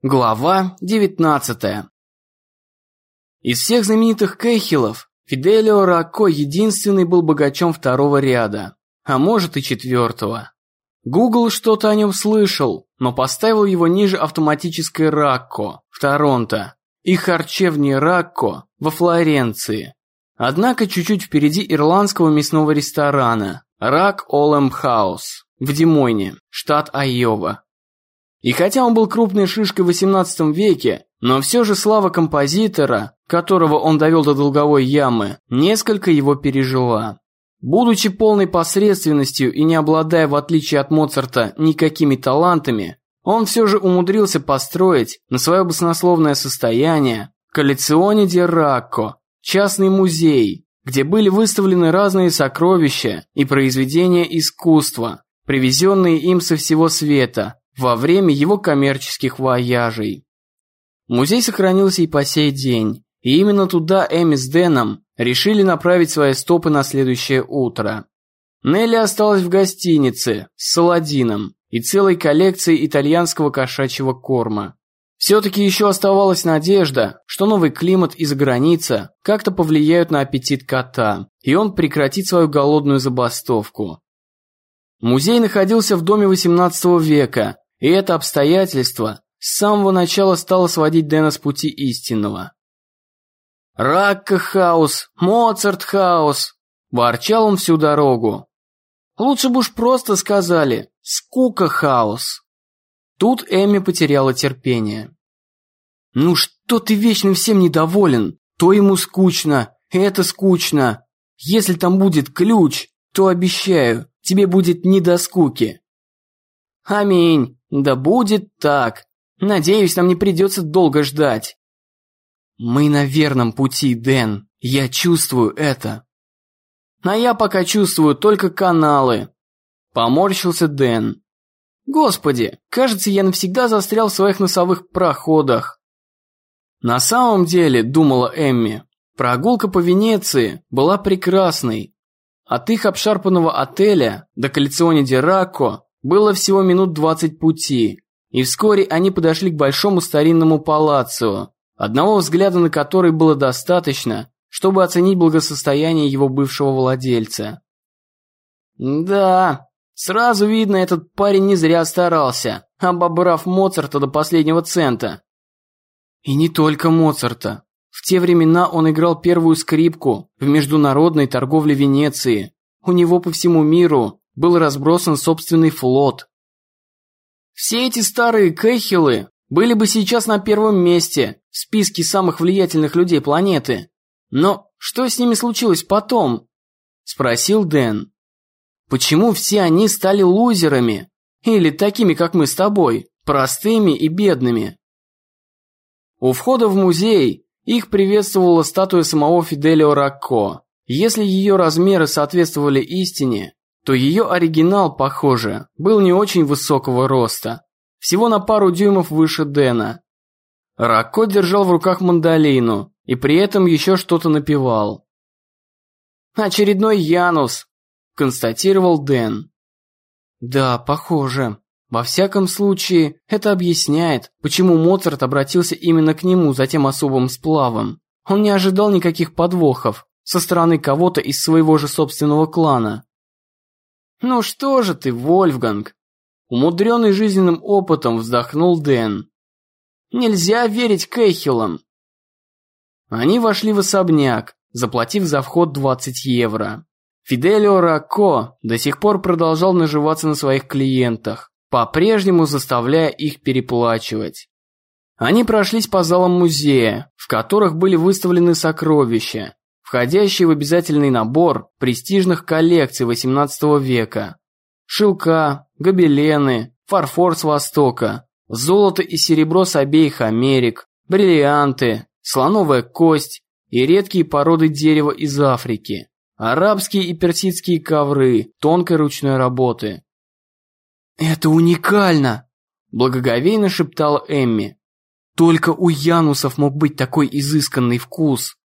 Глава 19 Из всех знаменитых Кейхилов Фиделио Ракко единственный был богачом второго ряда, а может и четвертого. Гугл что-то о нем слышал, но поставил его ниже автоматической Ракко в Торонто и харчевни Ракко во Флоренции. Однако чуть-чуть впереди ирландского мясного ресторана Рак Олэм Хаус в Димойне, штат Айова. И хотя он был крупной шишкой в XVIII веке, но все же слава композитора, которого он довел до долговой ямы, несколько его пережила. Будучи полной посредственностью и не обладая, в отличие от Моцарта, никакими талантами, он все же умудрился построить на свое баснословное состояние коллекционе Ракко, частный музей, где были выставлены разные сокровища и произведения искусства, привезенные им со всего света, во время его коммерческих вояжей. Музей сохранился и по сей день, и именно туда Эми с Дэном решили направить свои стопы на следующее утро. Нелли осталась в гостинице с Саладином и целой коллекцией итальянского кошачьего корма. Все-таки еще оставалась надежда, что новый климат и заграница как-то повлияют на аппетит кота, и он прекратит свою голодную забастовку. Музей находился в доме XVIII века, и это обстоятельство с самого начала стало сводить Дэна с пути истинного. «Ракка-хаус! Моцарт-хаус!» – ворчал он всю дорогу. «Лучше бы уж просто сказали «скука-хаус». Тут Эми потеряла терпение. «Ну что ты вечно всем недоволен? То ему скучно, это скучно. Если там будет ключ, то обещаю, тебе будет не до скуки». «Аминь!» Да будет так. Надеюсь, нам не придется долго ждать. Мы на верном пути, Дэн. Я чувствую это. А я пока чувствую только каналы. Поморщился Дэн. Господи, кажется, я навсегда застрял в своих носовых проходах. На самом деле, думала Эмми, прогулка по Венеции была прекрасной. От их обшарпанного отеля до коллекционе Дирако было всего минут двадцать пути, и вскоре они подошли к большому старинному палаццо, одного взгляда на который было достаточно, чтобы оценить благосостояние его бывшего владельца. Да, сразу видно, этот парень не зря старался, обобрав Моцарта до последнего цента. И не только Моцарта. В те времена он играл первую скрипку в международной торговле Венеции. У него по всему миру был разбросан собственный флот. Все эти старые Кэхиллы были бы сейчас на первом месте в списке самых влиятельных людей планеты. Но что с ними случилось потом? Спросил Дэн. Почему все они стали лузерами? Или такими, как мы с тобой, простыми и бедными? У входа в музей их приветствовала статуя самого Фиделио Ракко. Если ее размеры соответствовали истине, то ее оригинал, похоже, был не очень высокого роста, всего на пару дюймов выше Дэна. Рако держал в руках мандолину и при этом еще что-то напевал. «Очередной Янус», – констатировал Дэн. «Да, похоже. Во всяком случае, это объясняет, почему Моцарт обратился именно к нему за тем особым сплавом. Он не ожидал никаких подвохов со стороны кого-то из своего же собственного клана. «Ну что же ты, Вольфганг?» Умудренный жизненным опытом вздохнул Дэн. «Нельзя верить Кэхиллам!» Они вошли в особняк, заплатив за вход 20 евро. Фиделио Ракко до сих пор продолжал наживаться на своих клиентах, по-прежнему заставляя их переплачивать. Они прошлись по залам музея, в которых были выставлены сокровища, входящий в обязательный набор престижных коллекций XVIII века. Шелка, гобелены, фарфор с Востока, золото и серебро с обеих Америк, бриллианты, слоновая кость и редкие породы дерева из Африки, арабские и персидские ковры тонкой ручной работы. «Это уникально!» – благоговейно шептала Эмми. «Только у Янусов мог быть такой изысканный вкус!»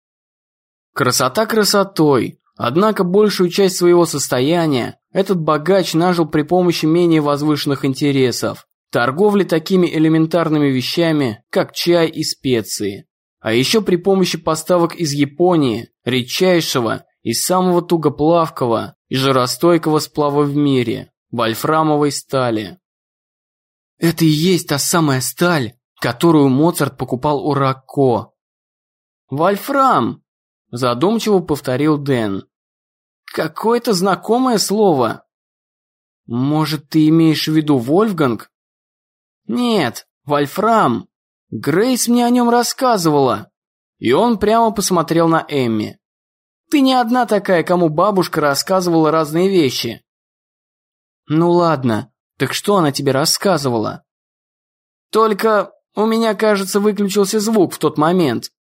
Красота красотой, однако большую часть своего состояния этот богач нажил при помощи менее возвышенных интересов, торговли такими элементарными вещами, как чай и специи, а еще при помощи поставок из Японии, редчайшего и самого тугоплавкого и жаростойкого сплава в мире – вольфрамовой стали. Это и есть та самая сталь, которую Моцарт покупал у Ракко. «Вольфрам!» – задумчиво повторил Дэн. «Какое-то знакомое слово». «Может, ты имеешь в виду Вольфганг?» «Нет, Вольфрам. Грейс мне о нем рассказывала». И он прямо посмотрел на Эмми. «Ты не одна такая, кому бабушка рассказывала разные вещи». «Ну ладно, так что она тебе рассказывала?» «Только у меня, кажется, выключился звук в тот момент».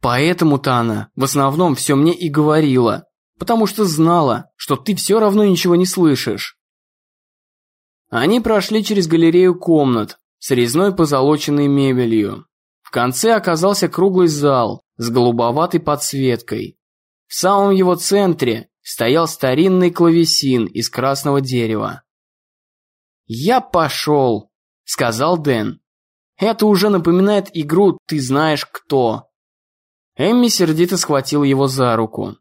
«Поэтому-то она в основном все мне и говорила, потому что знала, что ты все равно ничего не слышишь». Они прошли через галерею комнат с резной позолоченной мебелью. В конце оказался круглый зал с голубоватой подсветкой. В самом его центре стоял старинный клавесин из красного дерева. «Я пошел», — сказал Дэн. «Это уже напоминает игру «Ты знаешь кто». Эмми сердито схватил его за руку.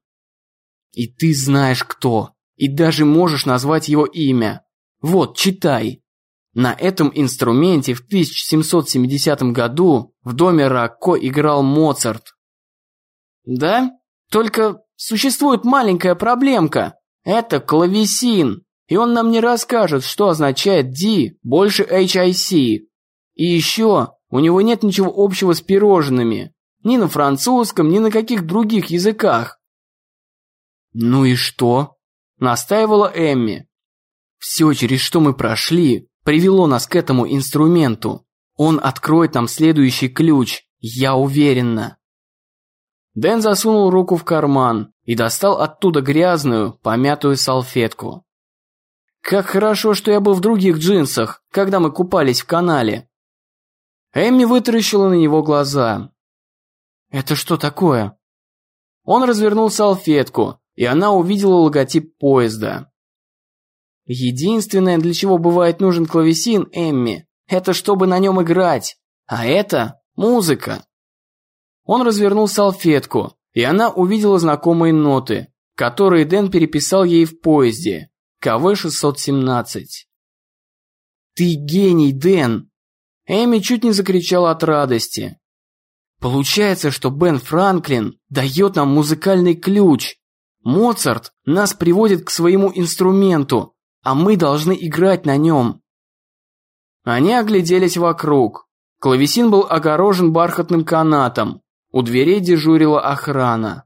«И ты знаешь кто, и даже можешь назвать его имя. Вот, читай». На этом инструменте в 1770 году в доме Ракко играл Моцарт. «Да? Только существует маленькая проблемка. Это клавесин, и он нам не расскажет, что означает D больше HIC. И еще, у него нет ничего общего с пирожными. Ни на французском, ни на каких других языках. «Ну и что?» – настаивала Эмми. «Все, через что мы прошли, привело нас к этому инструменту. Он откроет нам следующий ключ, я уверена». Дэн засунул руку в карман и достал оттуда грязную, помятую салфетку. «Как хорошо, что я был в других джинсах, когда мы купались в канале». Эмми вытаращила на него глаза. «Это что такое?» Он развернул салфетку, и она увидела логотип поезда. Единственное, для чего бывает нужен клавесин, Эмми, это чтобы на нем играть. А это музыка. Он развернул салфетку, и она увидела знакомые ноты, которые Дэн переписал ей в поезде. КВ-617. «Ты гений, Дэн!» Эми чуть не закричала от радости. «Получается, что Бен Франклин дает нам музыкальный ключ. Моцарт нас приводит к своему инструменту, а мы должны играть на нем. Они огляделись вокруг. Клавесин был огорожен бархатным канатом. У дверей дежурила охрана.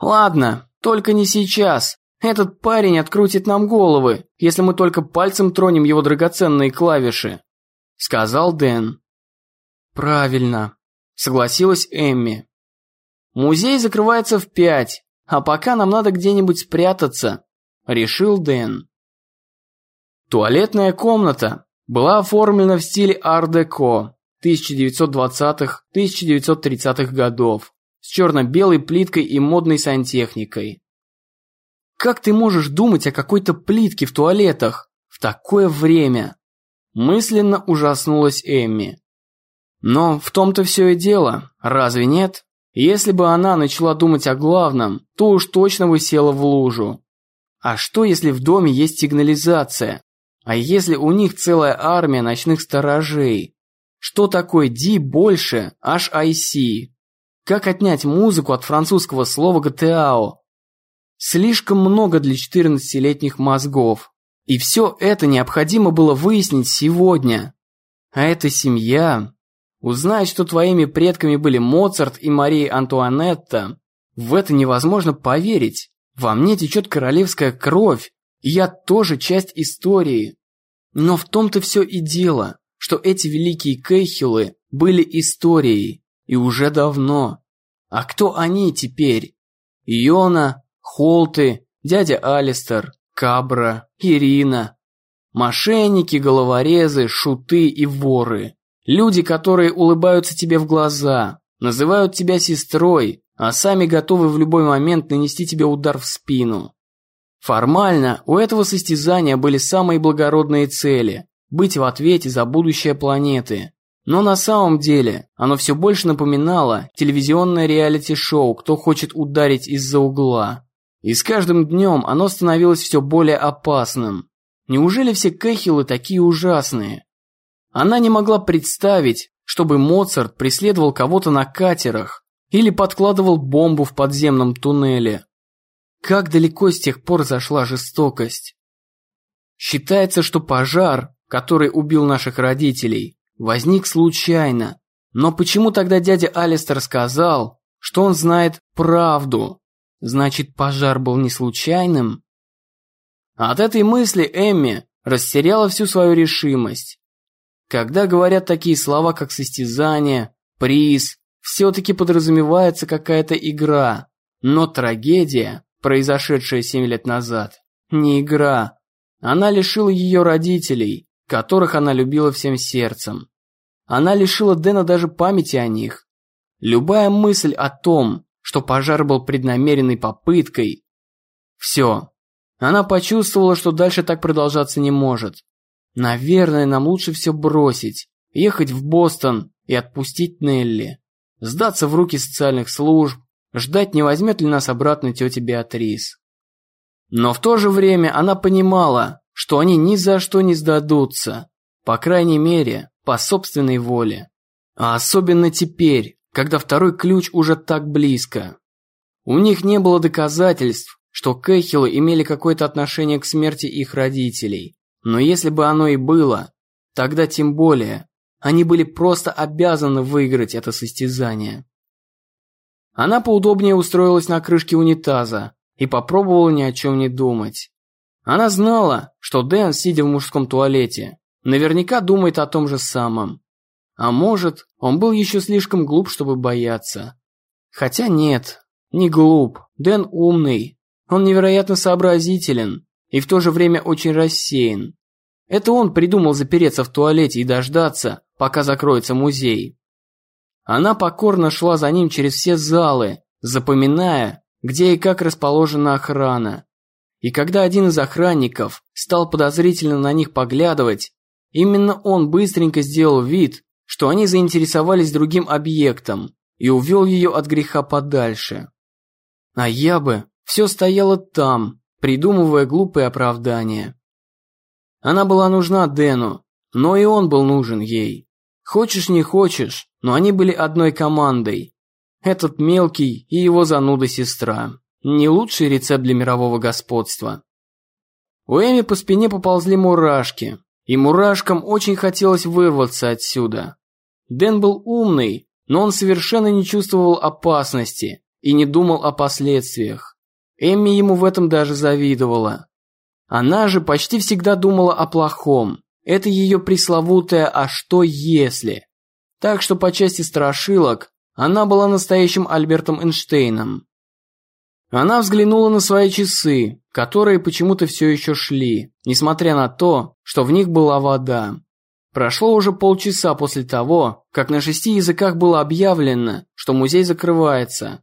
«Ладно, только не сейчас. Этот парень открутит нам головы, если мы только пальцем тронем его драгоценные клавиши», — сказал Дэн. «Правильно», — согласилась Эмми. «Музей закрывается в пять, а пока нам надо где-нибудь спрятаться», — решил Дэн. Туалетная комната была оформлена в стиле ар-деко 1920-1930-х годов с черно-белой плиткой и модной сантехникой. Как ты можешь думать о какой-то плитке в туалетах в такое время? Мысленно ужаснулась Эмми. Но в том-то все и дело, разве нет? Если бы она начала думать о главном, то уж точно высела в лужу. А что, если в доме есть сигнализация? А если у них целая армия ночных сторожей? Что такое D больше HIC? Как отнять музыку от французского слова «ГТАО»? Слишком много для 14-летних мозгов. И все это необходимо было выяснить сегодня. А эта семья... Узнать, что твоими предками были Моцарт и Мария Антуанетта, в это невозможно поверить. Во мне течет королевская кровь, я тоже часть истории. Но в том-то все и дело, что эти великие Кейхилы были историей, и уже давно. А кто они теперь? Иона, Холты, дядя Алистер, Кабра, Ирина. Мошенники, головорезы, шуты и воры. Люди, которые улыбаются тебе в глаза, называют тебя сестрой, а сами готовы в любой момент нанести тебе удар в спину. Формально у этого состязания были самые благородные цели быть в ответе за будущее планеты. Но на самом деле оно все больше напоминало телевизионное реалити-шоу «Кто хочет ударить из-за угла». И с каждым днем оно становилось все более опасным. Неужели все Кэхиллы такие ужасные? Она не могла представить, чтобы Моцарт преследовал кого-то на катерах или подкладывал бомбу в подземном туннеле. Как далеко с тех пор зашла жестокость? Считается, что пожар, который убил наших родителей, возник случайно. Но почему тогда дядя Алистер сказал, что он знает правду? Значит, пожар был не случайным? От этой мысли Эмми растеряла всю свою решимость. Когда говорят такие слова, как состязание, приз, все-таки подразумевается какая-то игра. Но трагедия, произошедшая семь лет назад, не игра. Она лишила ее родителей, которых она любила всем сердцем. Она лишила Дэна даже памяти о них. Любая мысль о том, что пожар был преднамеренной попыткой... Все. Она почувствовала, что дальше так продолжаться не может. Наверное, нам лучше все бросить, ехать в Бостон и отпустить Нелли. Сдаться в руки социальных служб, ждать, не возьмет ли нас обратно тетя Беатрис. Но в то же время она понимала, что они ни за что не сдадутся, по крайней мере, по собственной воле. А особенно теперь, когда второй ключ уже так близко. У них не было доказательств, что Кэхиллы имели какое-то отношение к смерти их родителей. Но если бы оно и было, тогда тем более, они были просто обязаны выиграть это состязание. Она поудобнее устроилась на крышке унитаза и попробовала ни о чем не думать. Она знала, что Дэн, сидя в мужском туалете, наверняка думает о том же самом. А может, он был еще слишком глуп, чтобы бояться. Хотя нет, не глуп. Дэн умный. Он невероятно сообразителен и в то же время очень рассеян. Это он придумал запереться в туалете и дождаться, пока закроется музей. Она покорно шла за ним через все залы, запоминая, где и как расположена охрана. И когда один из охранников стал подозрительно на них поглядывать, именно он быстренько сделал вид, что они заинтересовались другим объектом и увел ее от греха подальше. А я бы все стояла там, придумывая глупые оправдания. Она была нужна Дэну, но и он был нужен ей. Хочешь не хочешь, но они были одной командой. Этот мелкий и его зануда сестра. Не лучший рецепт для мирового господства. У Эми по спине поползли мурашки, и мурашкам очень хотелось вырваться отсюда. Дэн был умный, но он совершенно не чувствовал опасности и не думал о последствиях. Эмми ему в этом даже завидовала. Она же почти всегда думала о плохом. Это ее пресловутое «а что если?». Так что по части страшилок она была настоящим Альбертом Эйнштейном. Она взглянула на свои часы, которые почему-то все еще шли, несмотря на то, что в них была вода. Прошло уже полчаса после того, как на шести языках было объявлено, что музей закрывается.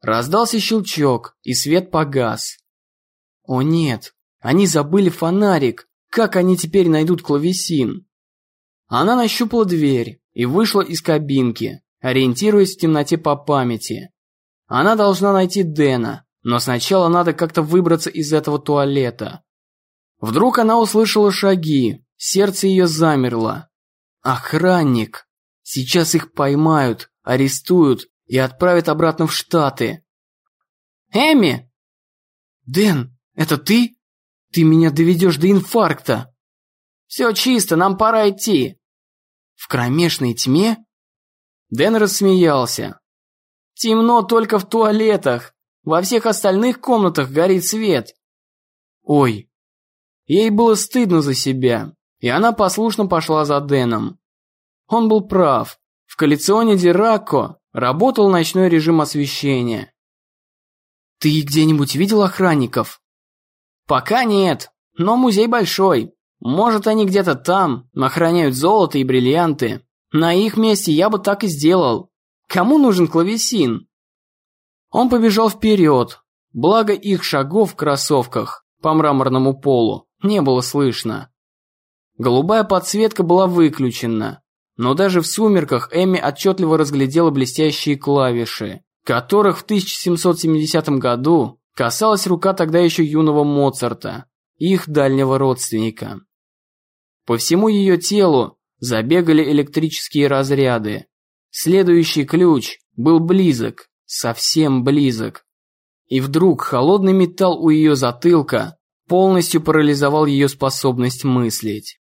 Раздался щелчок, и свет погас. О нет, они забыли фонарик. Как они теперь найдут клавесин? Она нащупала дверь и вышла из кабинки, ориентируясь в темноте по памяти. Она должна найти Дэна, но сначала надо как-то выбраться из этого туалета. Вдруг она услышала шаги, сердце ее замерло. Охранник. Сейчас их поймают, арестуют и отправят обратно в Штаты. Эми! Дэн, это ты? Ты меня доведешь до инфаркта. Все чисто, нам пора идти. В кромешной тьме? Дэн рассмеялся. Темно только в туалетах. Во всех остальных комнатах горит свет. Ой. Ей было стыдно за себя, и она послушно пошла за Дэном. Он был прав. В коллекционе Диракко работал ночной режим освещения. «Ты где-нибудь видел охранников?» «Пока нет, но музей большой. Может, они где-то там, охраняют золото и бриллианты. На их месте я бы так и сделал. Кому нужен клавесин? Он побежал вперед, благо их шагов в кроссовках по мраморному полу не было слышно. Голубая подсветка была выключена, но даже в сумерках Эми отчетливо разглядела блестящие клавиши, которых в 1770 году касалась рука тогда еще юного Моцарта, их дальнего родственника. По всему ее телу забегали электрические разряды. Следующий ключ был близок, совсем близок. И вдруг холодный металл у ее затылка полностью парализовал ее способность мыслить.